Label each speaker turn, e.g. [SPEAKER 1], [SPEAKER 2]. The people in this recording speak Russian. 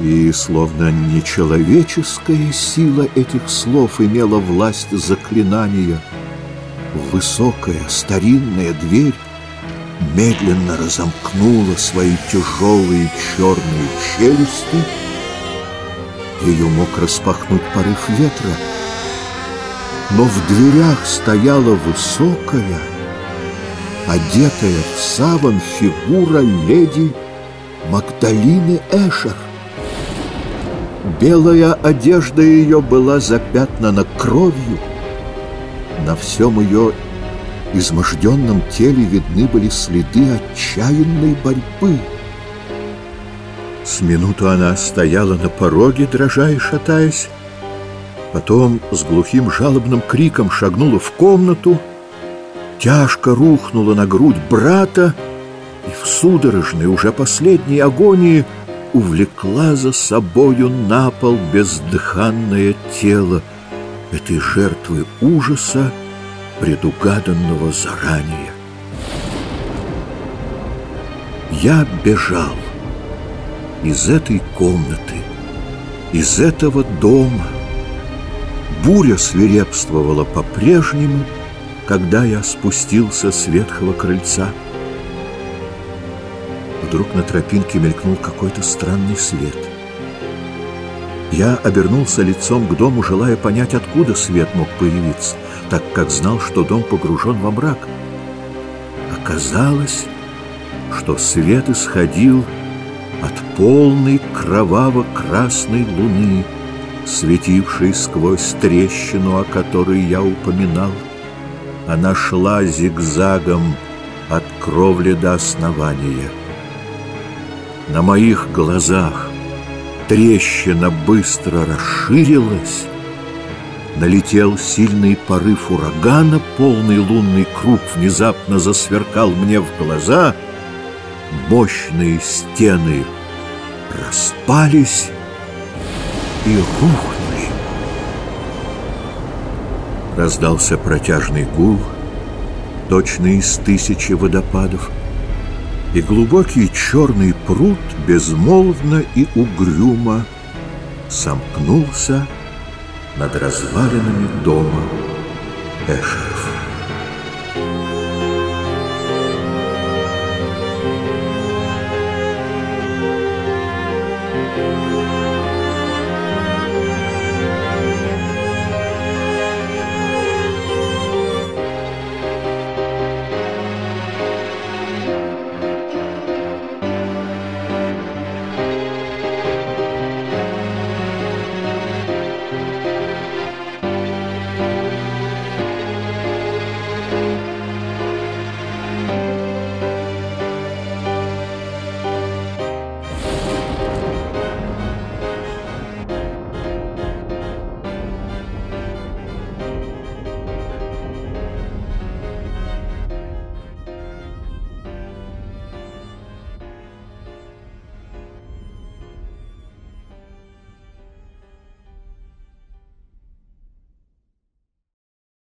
[SPEAKER 1] И словно нечеловеческая сила этих слов имела власть заклинания, высокая старинная дверь медленно разомкнула свои тяжелые черные челюсти. Ее мог распахнуть порыв ветра, но в дверях стояла высокая, одетая в саван фигура леди Магдалины Эшер. Белая одежда ее была запятнана кровью. На всем ее изможденном теле видны были следы отчаянной борьбы. С минуту она стояла на пороге, дрожа и шатаясь, потом с глухим жалобным криком шагнула в комнату, тяжко рухнула на грудь брата и в судорожной, уже последней агонии увлекла за собою на пол бездыханное тело этой жертвы ужаса, предугаданного заранее. Я бежал из этой комнаты, из этого дома. Буря свирепствовала по-прежнему, когда я спустился с ветхого крыльца. Вдруг на тропинке мелькнул какой-то странный свет. Я обернулся лицом к дому, желая понять, откуда свет мог появиться — так как знал, что дом погружен во мрак. Оказалось, что свет исходил от полной кроваво-красной луны, светившей сквозь трещину, о которой я упоминал. Она шла зигзагом от кровли до основания. На моих глазах трещина быстро расширилась, Налетел сильный порыв урагана, полный лунный круг внезапно засверкал мне в глаза. Мощные стены распались и рухнули. Раздался протяжный гул, точный из тысячи водопадов, и глубокий черный пруд безмолвно и угрюмо сомкнулся над развалинами дома Эшеров.